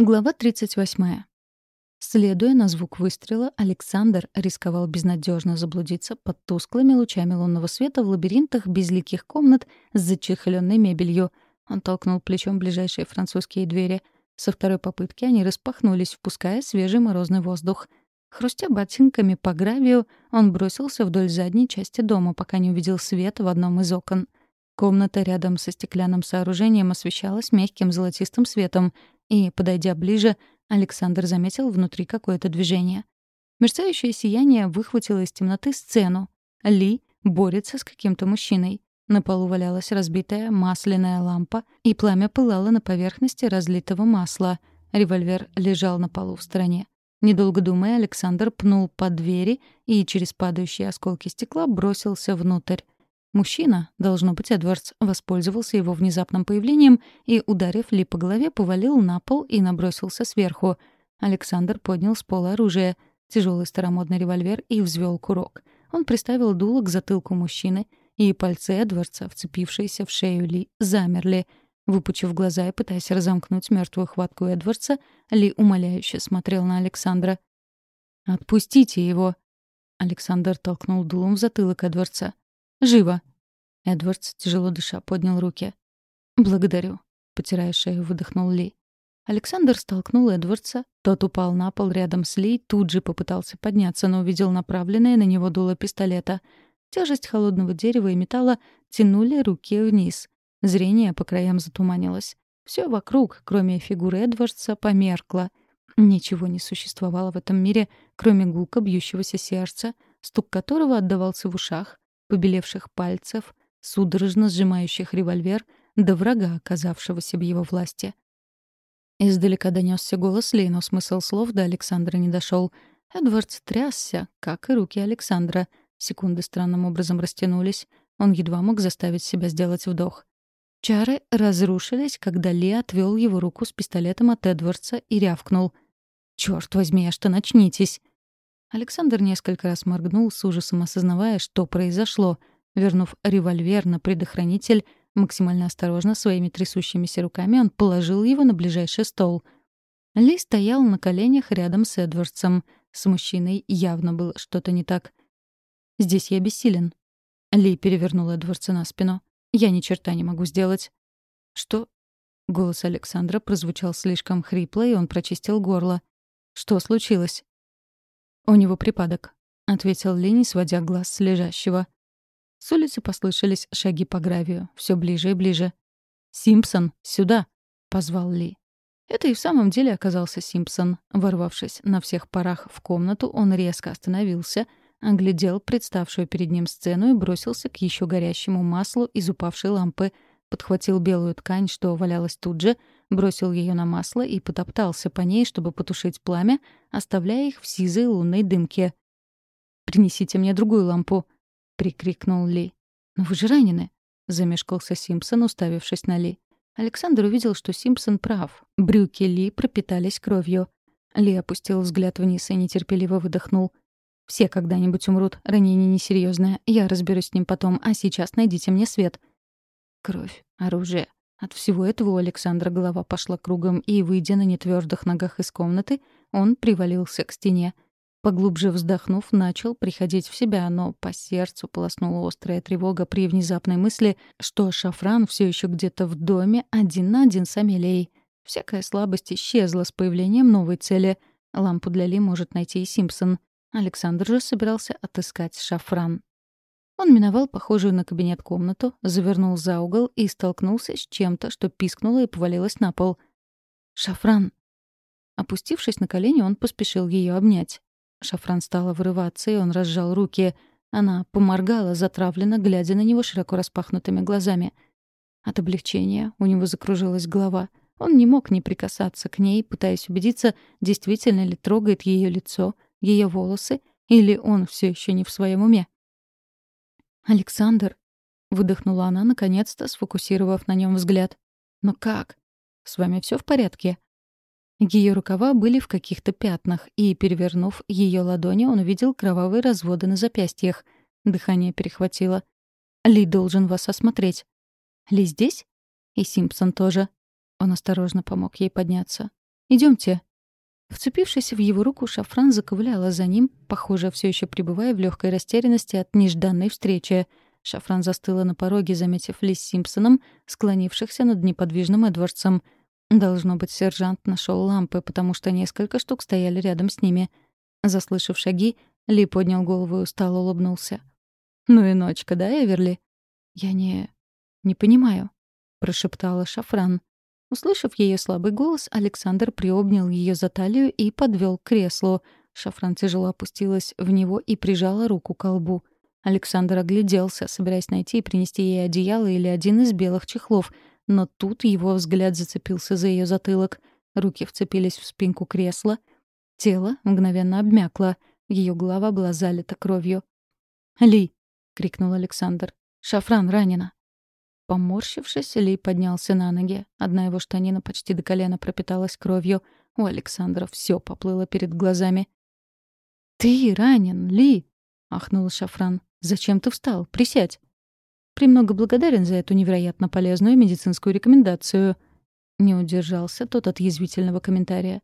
Глава 38. Следуя на звук выстрела, Александр рисковал безнадежно заблудиться под тусклыми лучами лунного света в лабиринтах безликих комнат с зачехленной мебелью. Он толкнул плечом ближайшие французские двери. Со второй попытки они распахнулись, впуская свежий морозный воздух. Хрустя ботинками по гравию, он бросился вдоль задней части дома, пока не увидел свет в одном из окон. Комната рядом со стеклянным сооружением освещалась мягким золотистым светом, и, подойдя ближе, Александр заметил внутри какое-то движение. Мерцающее сияние выхватило из темноты сцену. Ли борется с каким-то мужчиной. На полу валялась разбитая масляная лампа, и пламя пылало на поверхности разлитого масла. Револьвер лежал на полу в стороне. Недолго думая, Александр пнул по двери и через падающие осколки стекла бросился внутрь. Мужчина, должно быть, Эдвардс, воспользовался его внезапным появлением и, ударив Ли по голове, повалил на пол и набросился сверху. Александр поднял с пола оружие, тяжелый старомодный револьвер и взвел курок. Он приставил дуло к затылку мужчины, и пальцы Эдвардса, вцепившиеся в шею Ли, замерли. Выпучив глаза и пытаясь разомкнуть мертвую хватку Эдвардса, Ли умоляюще смотрел на Александра. «Отпустите его!» Александр толкнул дулом в затылок Эдвардса. Живо!» Эдвардс, тяжело дыша, поднял руки. «Благодарю», — потирая шею, выдохнул Ли. Александр столкнул Эдвардса. Тот упал на пол рядом с Ли, тут же попытался подняться, но увидел направленное на него дуло пистолета. Тяжесть холодного дерева и металла тянули руки вниз. Зрение по краям затуманилось. Все вокруг, кроме фигуры Эдвардса, померкло. Ничего не существовало в этом мире, кроме гулка бьющегося сердца, стук которого отдавался в ушах, побелевших пальцев, судорожно сжимающих револьвер, до врага, оказавшегося в его власти. Издалека донесся голос Ли, но смысл слов до Александра не дошел. Эдвард трясся, как и руки Александра. Секунды странным образом растянулись. Он едва мог заставить себя сделать вдох. Чары разрушились, когда Ли отвел его руку с пистолетом от Эдвардса и рявкнул. «Чёрт возьми, а что начнитесь!» Александр несколько раз моргнул, с ужасом осознавая, что произошло. Вернув револьвер на предохранитель, максимально осторожно, своими трясущимися руками он положил его на ближайший стол. Ли стоял на коленях рядом с Эдвардсом. С мужчиной явно было что-то не так. «Здесь я бессилен». Ли перевернул Эдвардса на спину. «Я ни черта не могу сделать». «Что?» Голос Александра прозвучал слишком хрипло, и он прочистил горло. «Что случилось?» «У него припадок», — ответил Ли, не сводя глаз с лежащего. С улицы послышались шаги по гравию, все ближе и ближе. «Симпсон, сюда!» — позвал Ли. Это и в самом деле оказался Симпсон. Ворвавшись на всех парах в комнату, он резко остановился, оглядел представшую перед ним сцену и бросился к еще горящему маслу из упавшей лампы, подхватил белую ткань, что валялась тут же, бросил ее на масло и потоптался по ней, чтобы потушить пламя, оставляя их в сизой лунной дымке. «Принесите мне другую лампу!» — прикрикнул Ли. «Но вы же ранены!» — замешкался Симпсон, уставившись на Ли. Александр увидел, что Симпсон прав. Брюки Ли пропитались кровью. Ли опустил взгляд вниз и нетерпеливо выдохнул. «Все когда-нибудь умрут. Ранение несерьезное. Я разберусь с ним потом. А сейчас найдите мне свет». Кровь, оружие, от всего этого у Александра голова пошла кругом, и, выйдя на нетвёрдых ногах из комнаты, он привалился к стене. Поглубже вздохнув, начал приходить в себя, но по сердцу полоснула острая тревога при внезапной мысли, что Шафран все еще где-то в доме один на один с Амелией. Всякая слабость исчезла с появлением новой цели. Лампу для Ли может найти и Симпсон. Александр же собирался отыскать Шафран. Он миновал похожую на кабинет комнату, завернул за угол и столкнулся с чем-то, что пискнуло и повалилось на пол. «Шафран!» Опустившись на колени, он поспешил ее обнять. Шафран стала вырываться, и он разжал руки. Она поморгала, затравленно, глядя на него широко распахнутыми глазами. От облегчения у него закружилась голова. Он не мог не прикасаться к ней, пытаясь убедиться, действительно ли трогает ее лицо, ее волосы, или он все еще не в своем уме. «Александр!» — выдохнула она, наконец-то сфокусировав на нем взгляд. «Но как? С вами все в порядке?» Ее рукава были в каких-то пятнах, и, перевернув ее ладони, он увидел кровавые разводы на запястьях. Дыхание перехватило. «Ли должен вас осмотреть». «Ли здесь?» «И Симпсон тоже». Он осторожно помог ей подняться. Идемте. Вцепившись в его руку, Шафран заковыляла за ним, похоже, все еще пребывая в легкой растерянности от нежданной встречи. Шафран застыла на пороге, заметив Ли Симпсоном, склонившихся над неподвижным Эдвардсом. Должно быть, сержант нашел лампы, потому что несколько штук стояли рядом с ними. Заслышав шаги, Ли поднял голову и устало улыбнулся. «Ну и ночка, да, Эверли?» «Я не... не понимаю», — прошептала Шафран. Услышав ее слабый голос, Александр приобнял ее за талию и подвел к креслу. Шафран тяжело опустилась в него и прижала руку к лбу. Александр огляделся, собираясь найти и принести ей одеяло или один из белых чехлов, но тут его взгляд зацепился за ее затылок. Руки вцепились в спинку кресла. Тело мгновенно обмякло. Ее голова была залита кровью. «Ли!» — крикнул Александр. «Шафран ранена!» Поморщившись, Ли поднялся на ноги. Одна его штанина почти до колена пропиталась кровью. У Александра все поплыло перед глазами. «Ты ранен, Ли!» — ахнул Шафран. «Зачем ты встал? Присядь!» «Премного благодарен за эту невероятно полезную медицинскую рекомендацию». Не удержался тот от язвительного комментария.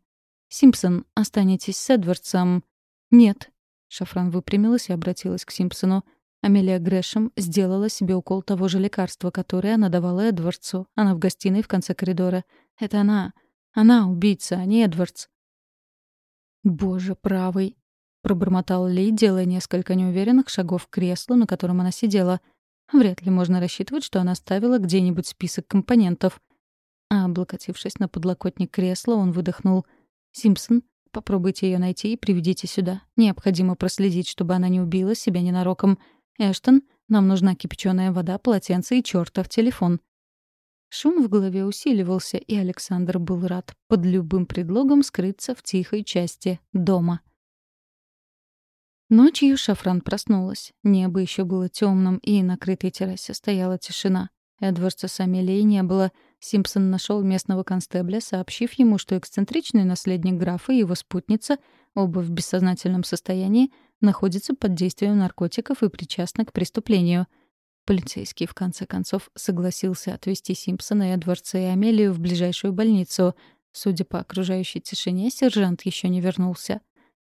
«Симпсон, останетесь с Эдвардсом?» «Нет». Шафран выпрямилась и обратилась к Симпсону. Амелия Грэшем сделала себе укол того же лекарства, которое она давала Эдвардсу. Она в гостиной в конце коридора. Это она. Она убийца, а не Эдвардс. «Боже правый!» — пробормотал Ли, делая несколько неуверенных шагов к креслу, на котором она сидела. Вряд ли можно рассчитывать, что она ставила где-нибудь список компонентов. А облокотившись на подлокотник кресла, он выдохнул. «Симпсон, попробуйте ее найти и приведите сюда. Необходимо проследить, чтобы она не убила себя ненароком. «Эштон, нам нужна кипяченая вода, полотенце и чертов телефон». Шум в голове усиливался, и Александр был рад под любым предлогом скрыться в тихой части дома. Ночью Шафран проснулась. Небо еще было темным, и на крытой террасе стояла тишина. Эдвардса с Амелией не было. Симпсон нашел местного констебля, сообщив ему, что эксцентричный наследник графа и его спутница, оба в бессознательном состоянии, находится под действием наркотиков и причастна к преступлению. Полицейский, в конце концов, согласился отвезти Симпсона, Эдвардса и Амелию в ближайшую больницу. Судя по окружающей тишине, сержант еще не вернулся.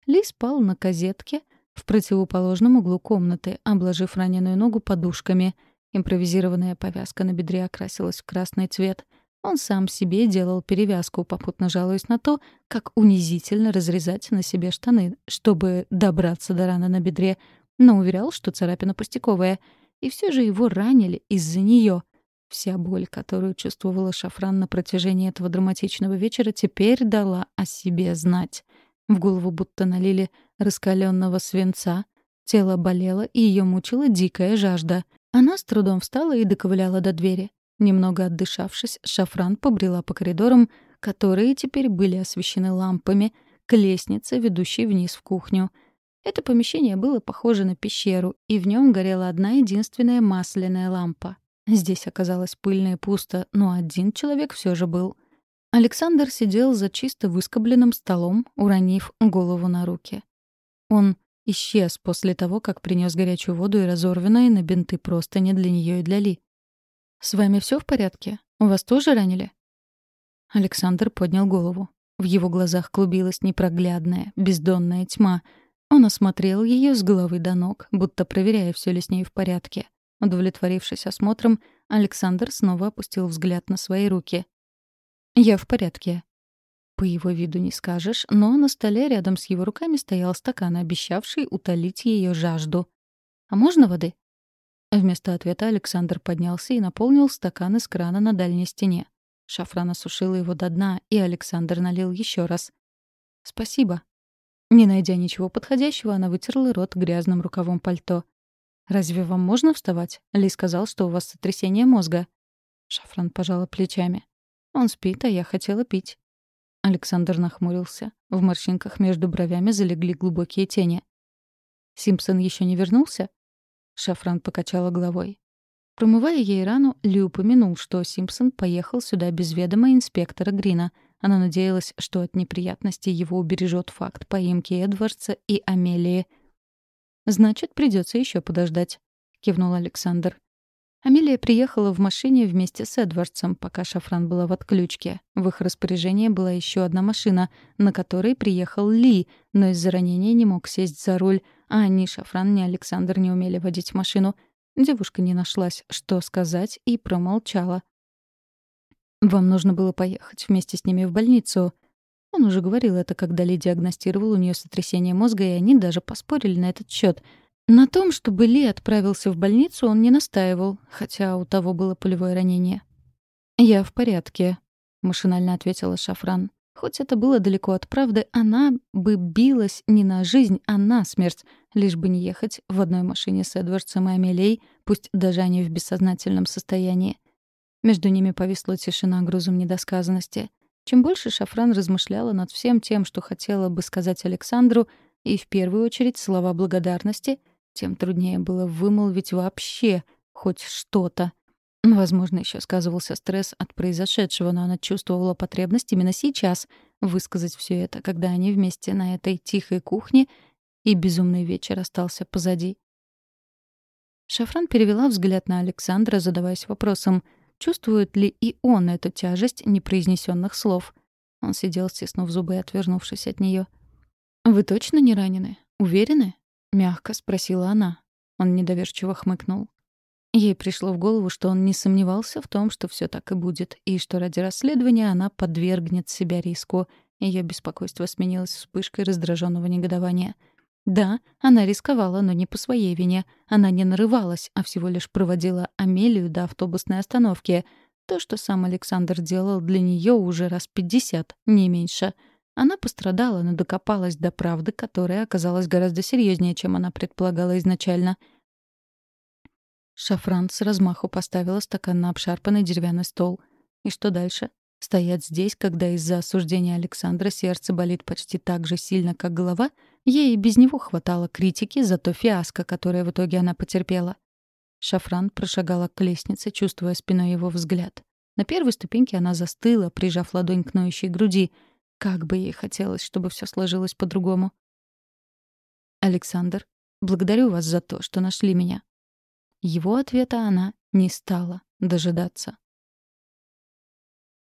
Ли спал на козетке в противоположном углу комнаты, обложив раненую ногу подушками. Импровизированная повязка на бедре окрасилась в красный цвет — он сам себе делал перевязку, попутно жалуясь на то, как унизительно разрезать на себе штаны, чтобы добраться до раны на бедре, но уверял, что царапина пустяковая. И все же его ранили из-за нее. Вся боль, которую чувствовала Шафран на протяжении этого драматичного вечера, теперь дала о себе знать. В голову будто налили раскаленного свинца. Тело болело, и ее мучила дикая жажда. Она с трудом встала и доковыляла до двери. Немного отдышавшись, Шафран побрела по коридорам, которые теперь были освещены лампами, к лестнице, ведущей вниз в кухню. Это помещение было похоже на пещеру, и в нем горела одна единственная масляная лампа. Здесь оказалось пыльно и пусто, но один человек все же был. Александр сидел за чисто выскобленным столом, уронив голову на руки. Он исчез после того, как принес горячую воду и разорванные на бинты простыни для нее и для Ли. «С вами все в порядке? Вас тоже ранили?» Александр поднял голову. В его глазах клубилась непроглядная, бездонная тьма. Он осмотрел ее с головы до ног, будто проверяя, все ли с ней в порядке. Удовлетворившись осмотром, Александр снова опустил взгляд на свои руки. «Я в порядке». По его виду не скажешь, но на столе рядом с его руками стоял стакан, обещавший утолить ее жажду. «А можно воды?» Вместо ответа Александр поднялся и наполнил стакан из крана на дальней стене. Шафран осушила его до дна, и Александр налил еще раз. «Спасибо». Не найдя ничего подходящего, она вытерла рот грязным рукавом пальто. «Разве вам можно вставать?» Ли сказал, что у вас сотрясение мозга. Шафран пожала плечами. «Он спит, а я хотела пить». Александр нахмурился. В морщинках между бровями залегли глубокие тени. «Симпсон еще не вернулся?» Шафран покачала головой. Промывая ей рану, Ли упомянул, что Симпсон поехал сюда без ведома инспектора Грина. Она надеялась, что от неприятностей его убережет факт поимки Эдвардса и Амелии. «Значит, придется еще подождать», — кивнул Александр. Амелия приехала в машине вместе с Эдвардсом, пока Шафран была в отключке. В их распоряжении была еще одна машина, на которой приехал Ли, но из-за ранения не мог сесть за руль, а ни Шафран, ни Александр не умели водить машину. Девушка не нашлась, что сказать, и промолчала. «Вам нужно было поехать вместе с ними в больницу». Он уже говорил это, когда Ли диагностировал у нее сотрясение мозга, и они даже поспорили на этот счет — на том, чтобы Ли отправился в больницу, он не настаивал, хотя у того было пулевое ранение. «Я в порядке», — машинально ответила Шафран. Хоть это было далеко от правды, она бы билась не на жизнь, а на смерть, лишь бы не ехать в одной машине с Эдвардсом и Амелией, пусть даже они в бессознательном состоянии. Между ними повисла тишина грузом недосказанности. Чем больше Шафран размышляла над всем тем, что хотела бы сказать Александру, и в первую очередь слова благодарности — тем труднее было вымолвить вообще хоть что-то. Возможно, еще сказывался стресс от произошедшего, но она чувствовала потребность именно сейчас высказать все это, когда они вместе на этой тихой кухне, и безумный вечер остался позади. Шафран перевела взгляд на Александра, задаваясь вопросом, чувствует ли и он эту тяжесть непроизнесенных слов. Он сидел, стиснув зубы и отвернувшись от нее. «Вы точно не ранены? Уверены?» Мягко спросила она. Он недоверчиво хмыкнул. Ей пришло в голову, что он не сомневался в том, что все так и будет, и что ради расследования она подвергнет себя риску. Ее беспокойство сменилось вспышкой раздраженного негодования. Да, она рисковала, но не по своей вине. Она не нарывалась, а всего лишь проводила Амелию до автобусной остановки. То, что сам Александр делал для нее уже раз пятьдесят, не меньше — она пострадала, но докопалась до правды, которая оказалась гораздо серьезнее, чем она предполагала изначально. Шафран с размаху поставила стакан на обшарпанный деревянный стол. И что дальше? Стоять здесь, когда из-за осуждения Александра сердце болит почти так же сильно, как голова, ей и без него хватало критики за то фиаско, которое в итоге она потерпела. Шафран прошагала к лестнице, чувствуя спиной его взгляд. На первой ступеньке она застыла, прижав ладонь к ноющей груди — как бы ей хотелось, чтобы все сложилось по-другому. «Александр, благодарю вас за то, что нашли меня». Его ответа она не стала дожидаться.